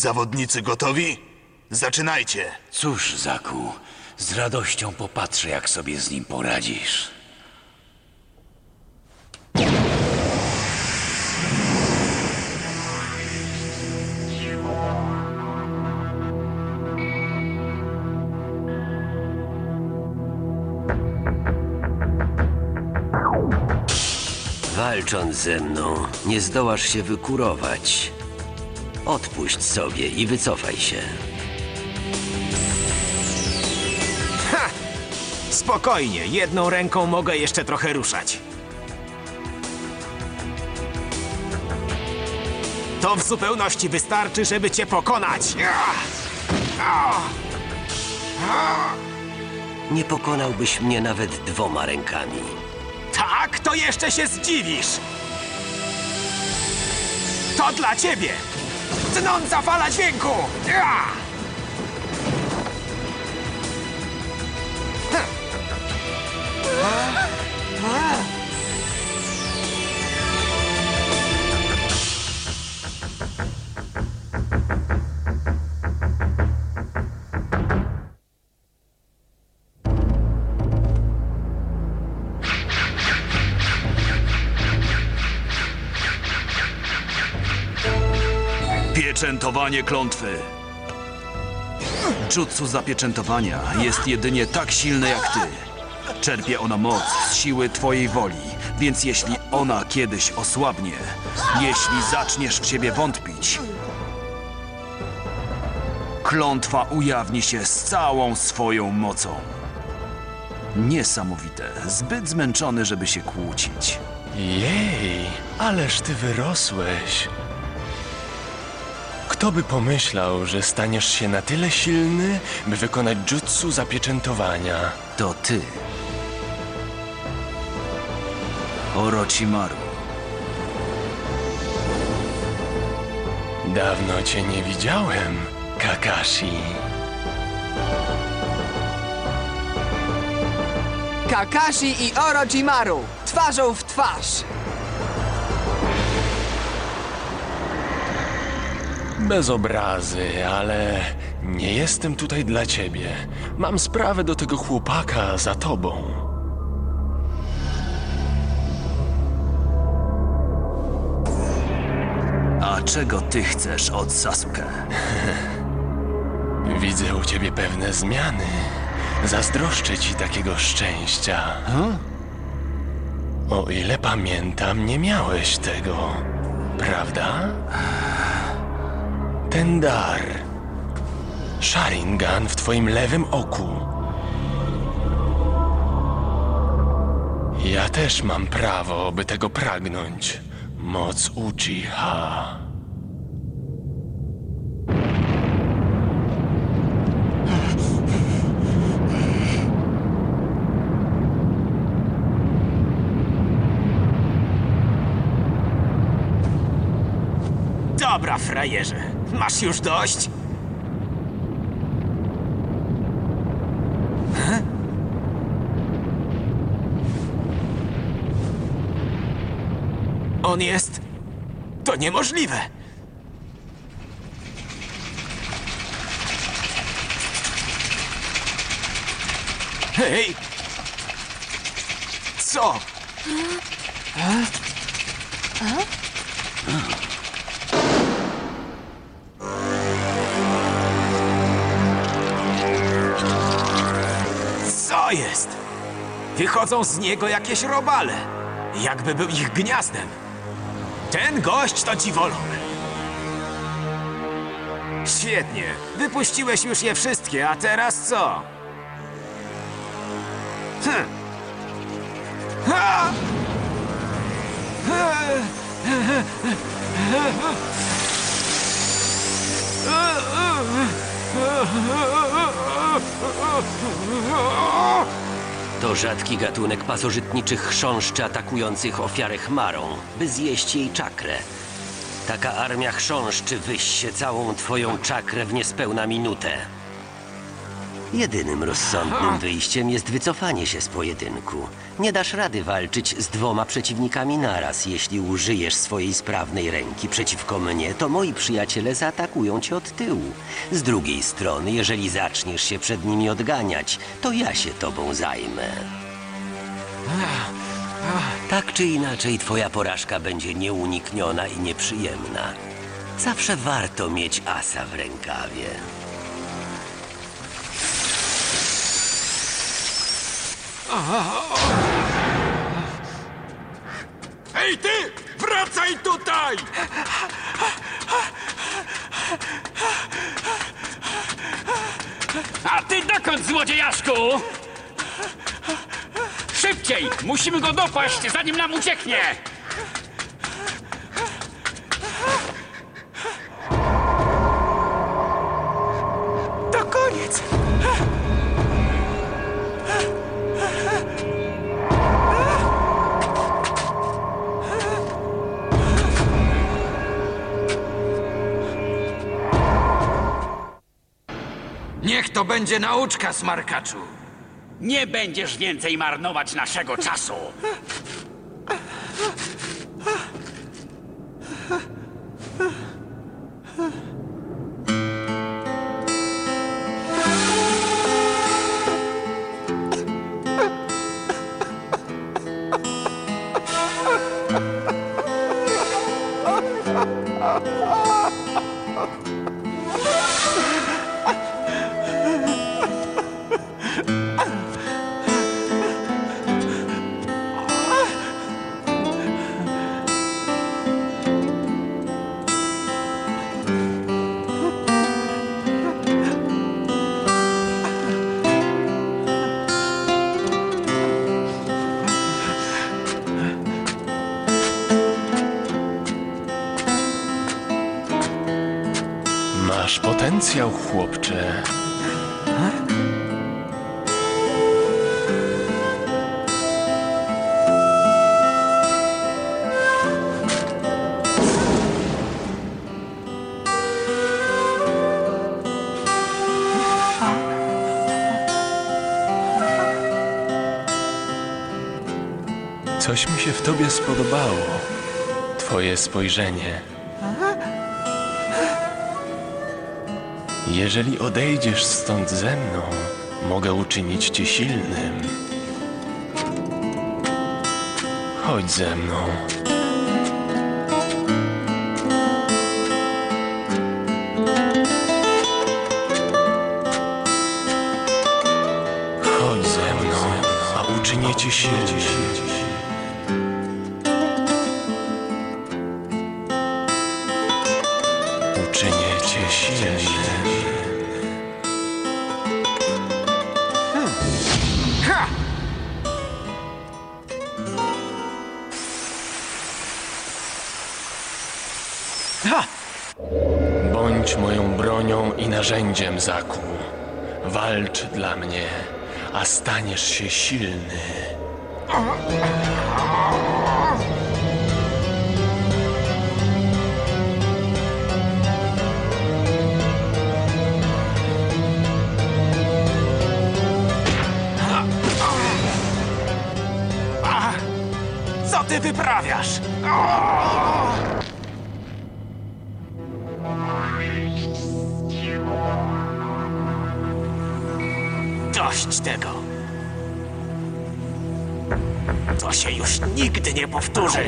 Zawodnicy gotowi? Zaczynajcie. Cóż, Zaku, z radością popatrzę, jak sobie z nim poradzisz. Walcząc ze mną, nie zdołasz się wykurować. Odpuść sobie i wycofaj się. Spokojnie, jedną ręką mogę jeszcze trochę ruszać. To w zupełności wystarczy, żeby cię pokonać. Nie pokonałbyś mnie nawet dwoma rękami. Tak, to jeszcze się zdziwisz. To dla ciebie. Tnąca fala dźwięku. Pieczętowanie klątwy. Jutsu zapieczętowania jest jedynie tak silne jak ty. Czerpie ono moc z siły twojej woli, więc jeśli ona kiedyś osłabnie, jeśli zaczniesz w siebie wątpić, klątwa ujawni się z całą swoją mocą. Niesamowite, zbyt zmęczony, żeby się kłócić. Jej, ależ ty wyrosłeś. Kto by pomyślał, że staniesz się na tyle silny, by wykonać jutsu zapieczętowania? To ty. Orochimaru. Dawno cię nie widziałem, Kakashi. Kakashi i Orochimaru, twarzą w twarz. Bez obrazy, ale nie jestem tutaj dla ciebie. Mam sprawę do tego chłopaka za tobą. A czego ty chcesz od Sasuke? Widzę u ciebie pewne zmiany. Zazdroszczę ci takiego szczęścia. O ile pamiętam, nie miałeś tego, prawda? Ten dar. Sharingan w twoim lewym oku. Ja też mam prawo, by tego pragnąć. Moc Uchiha. Dobra, frajerze. Masz już dość? He? On jest... To niemożliwe. Hej! Co? Jest? Wychodzą z niego jakieś robale. Jakby był ich gniazdem. Ten gość to dziwolog. Świetnie. Wypuściłeś już je wszystkie, a teraz co? Hm. Ha! To rzadki gatunek pasożytniczych chrząszczy atakujących ofiarę chmarą, by zjeść jej czakrę. Taka armia chrząszczy wyście całą twoją czakrę w niespełna minutę. Jedynym rozsądnym wyjściem jest wycofanie się z pojedynku. Nie dasz rady walczyć z dwoma przeciwnikami naraz. Jeśli użyjesz swojej sprawnej ręki przeciwko mnie, to moi przyjaciele zaatakują cię od tyłu. Z drugiej strony, jeżeli zaczniesz się przed nimi odganiać, to ja się tobą zajmę. Tak czy inaczej, twoja porażka będzie nieunikniona i nieprzyjemna. Zawsze warto mieć asa w rękawie. Ej ty! Wracaj tutaj! A ty dokąd, złodziejaszku? Szybciej! Musimy go dopaść, zanim nam ucieknie! Będzie nauczka, smarkaczu. Nie będziesz więcej marnować naszego czasu! potencjał, chłopcze. Coś mi się w tobie spodobało. Twoje spojrzenie. Jeżeli odejdziesz stąd ze mną, mogę uczynić cię silnym. Chodź ze mną. Chodź ze mną, a uczynię cię silnym. Uczynię cię silnym. Bronią i narzędziem, Zaku. Walcz dla mnie, a staniesz się silny. Co ty wyprawiasz? To się już nigdy nie powtórzy.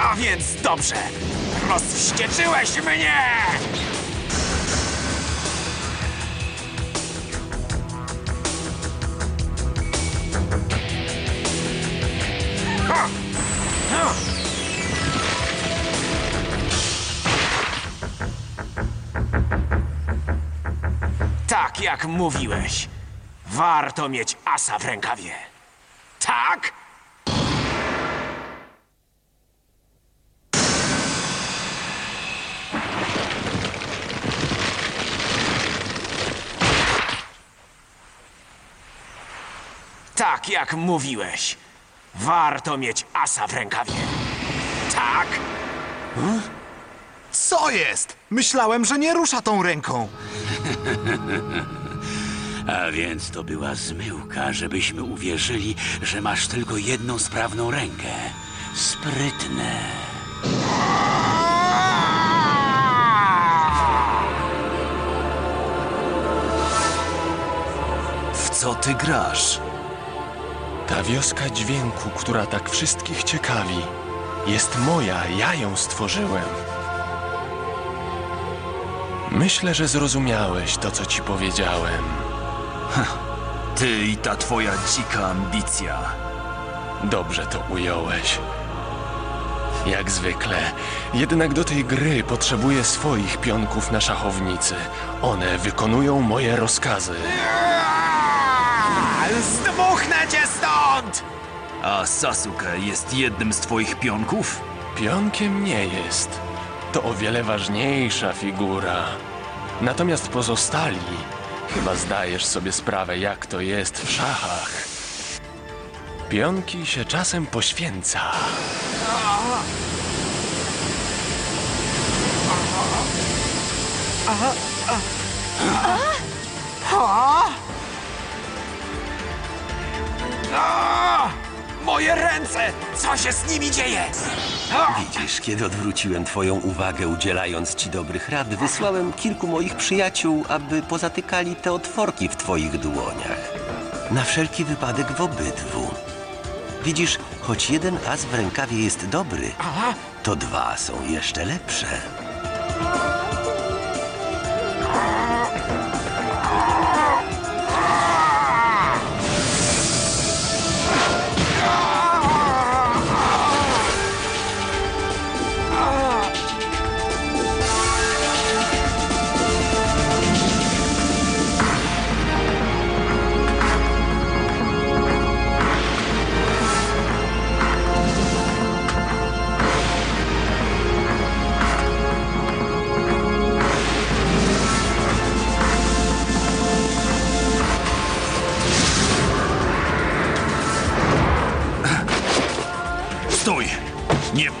A więc dobrze. Rozwścieczyłeś mnie! Jak mówiłeś. Warto mieć asa w rękawie. Tak? Tak jak mówiłeś. Warto mieć asa w rękawie. Tak? Co jest? Myślałem, że nie rusza tą ręką. A więc to była zmyłka, żebyśmy uwierzyli, że masz tylko jedną sprawną rękę. Sprytne. W co ty grasz? Ta wioska dźwięku, która tak wszystkich ciekawi, jest moja, ja ją stworzyłem. Myślę, że zrozumiałeś to, co ci powiedziałem. Ty i ta twoja dzika ambicja. Dobrze to ująłeś. Jak zwykle, jednak do tej gry potrzebuję swoich pionków na szachownicy. One wykonują moje rozkazy. Zdmuchnę cię stąd! A Sasuke jest jednym z twoich pionków? Pionkiem nie jest. To o wiele ważniejsza figura. Natomiast pozostali, chyba zdajesz sobie sprawę, jak to jest w szachach. Pionki się czasem poświęca. Moje ręce! Co się z nimi dzieje? Widzisz, kiedy odwróciłem twoją uwagę, udzielając ci dobrych rad, wysłałem kilku moich przyjaciół, aby pozatykali te otworki w twoich dłoniach. Na wszelki wypadek w obydwu. Widzisz, choć jeden as w rękawie jest dobry, to dwa są jeszcze lepsze.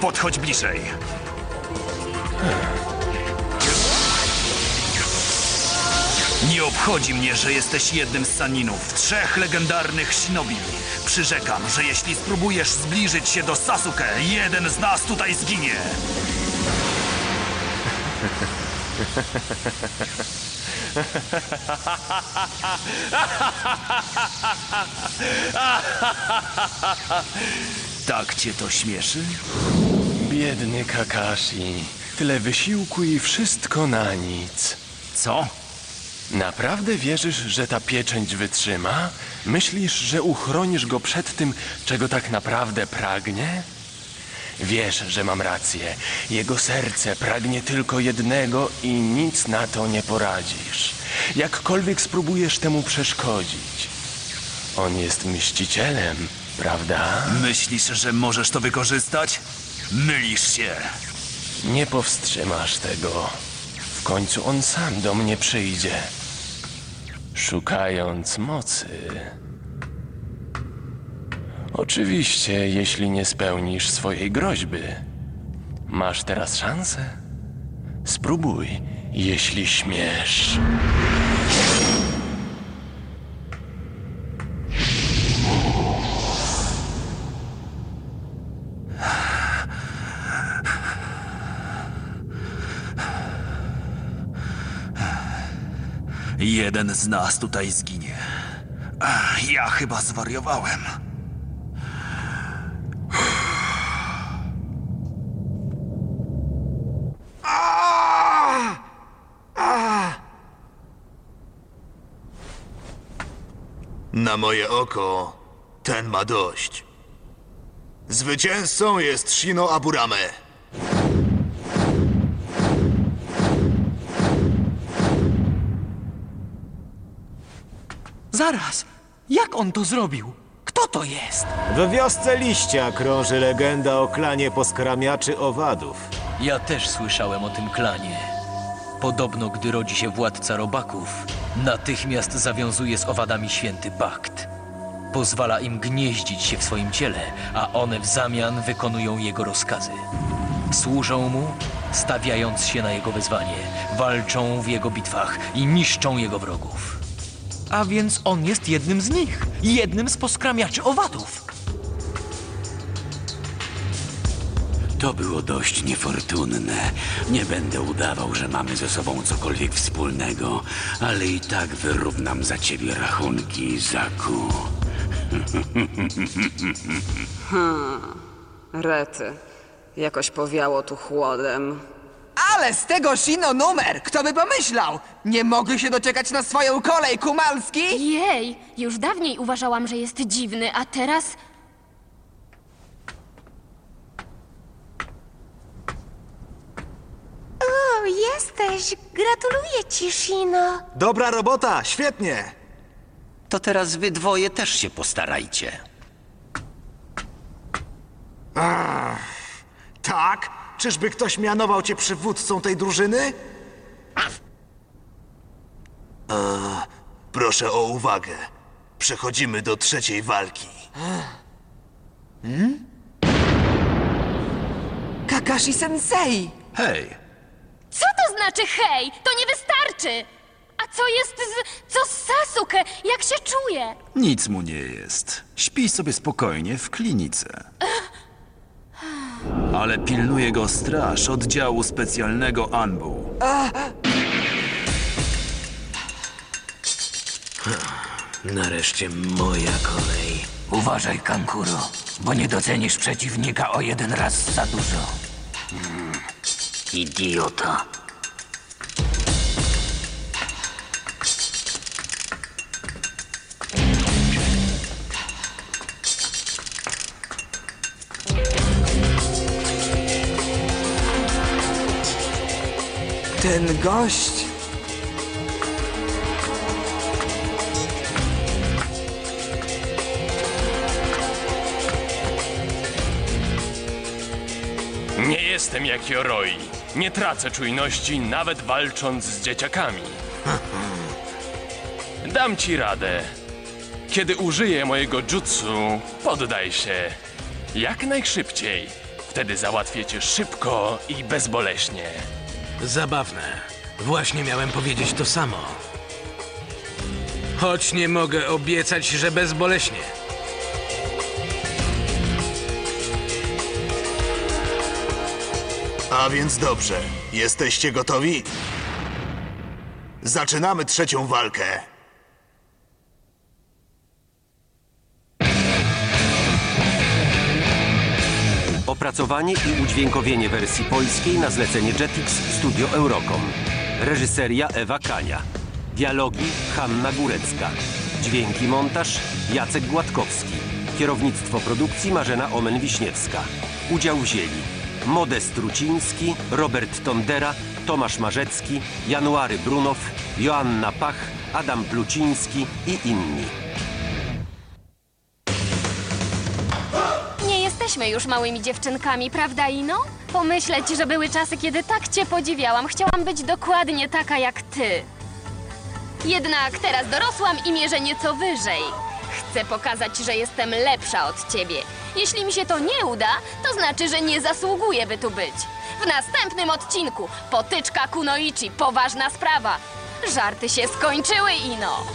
Podchodź bliżej! Nie obchodzi mnie, że jesteś jednym z Saninów, trzech legendarnych shinobi. Przyrzekam, że jeśli spróbujesz zbliżyć się do Sasuke, jeden z nas tutaj zginie. Tak cię to śmieszy? Biedny Kakashi. Tyle wysiłku i wszystko na nic. Co? Naprawdę wierzysz, że ta pieczęć wytrzyma? Myślisz, że uchronisz go przed tym, czego tak naprawdę pragnie? Wiesz, że mam rację. Jego serce pragnie tylko jednego i nic na to nie poradzisz. Jakkolwiek spróbujesz temu przeszkodzić. On jest mścicielem, prawda? Myślisz, że możesz to wykorzystać? Mylisz się. Nie powstrzymasz tego. W końcu on sam do mnie przyjdzie. Szukając mocy. Oczywiście, jeśli nie spełnisz swojej groźby. Masz teraz szansę? Spróbuj, jeśli śmiesz. Jeden z nas tutaj zginie. Ja chyba zwariowałem. Na moje oko, ten ma dość. Zwycięzcą jest Shino Aburame. Zaraz! Jak on to zrobił? Kto to jest? W wiosce liścia krąży legenda o klanie poskramiaczy owadów. Ja też słyszałem o tym klanie. Podobno, gdy rodzi się władca robaków, natychmiast zawiązuje z owadami święty pakt. Pozwala im gnieździć się w swoim ciele, a one w zamian wykonują jego rozkazy. Służą mu, stawiając się na jego wezwanie, walczą w jego bitwach i niszczą jego wrogów. A więc on jest jednym z nich, jednym z poskramiaczy owadów. To było dość niefortunne. Nie będę udawał, że mamy ze sobą cokolwiek wspólnego, ale i tak wyrównam za ciebie rachunki, Zaku. Rety. Jakoś powiało tu chłodem. Ale z tego Shino numer! Kto by pomyślał? Nie mogę się doczekać na swoją kolej, Kumalski! Jej, już dawniej uważałam, że jest dziwny, a teraz O, jesteś. Gratuluję ci, Shino. Dobra robota, świetnie! To teraz wy dwoje też się postarajcie. Tak? Czyżby ktoś mianował cię przywódcą tej drużyny? E, proszę o uwagę. Przechodzimy do trzeciej walki. Kakashi Sensei! Hej, Co to znaczy hej? To nie wystarczy! A co jest z... co z Sasuke? Jak się czuje? nic mu nie jest. Śpi sobie spokojnie w klinice. Ale pilnuje go straż oddziału specjalnego Anbu. Nareszcie moja kolej. Uważaj, Kankuro, bo nie docenisz przeciwnika o jeden raz za dużo. Idiota. Ten gość... Nie jestem jak Yoroi. Nie tracę czujności, nawet walcząc z dzieciakami. Dam ci radę. Kiedy użyję mojego jutsu, poddaj się. Jak najszybciej. Wtedy załatwię cię szybko i bezboleśnie. Zabawne. Właśnie miałem powiedzieć to samo. Choć nie mogę obiecać, że bezboleśnie. A więc dobrze. Jesteście gotowi? Zaczynamy trzecią walkę. Opracowanie i udźwiękowienie wersji polskiej na zlecenie Jetix Studio Eurocom. Reżyseria Ewa Kania. Dialogi Hanna Górecka. Dźwięki montaż Jacek Gładkowski. Kierownictwo produkcji Marzena Omen-Wiśniewska. Udział wzięli Modest Truciński, Robert Tondera, Tomasz Marzecki, January Brunow, Joanna Pach, Adam Pluciński i inni. Jesteśmy już małymi dziewczynkami, prawda, Ino? Pomyśleć, że były czasy, kiedy tak cię podziwiałam. Chciałam być dokładnie taka jak ty. Jednak teraz dorosłam i mierzę nieco wyżej. Chcę pokazać, że jestem lepsza od ciebie. Jeśli mi się to nie uda, to znaczy, że nie zasługuję, by tu być. W następnym odcinku potyczka Kunoichi, poważna sprawa. Żarty się skończyły, Ino.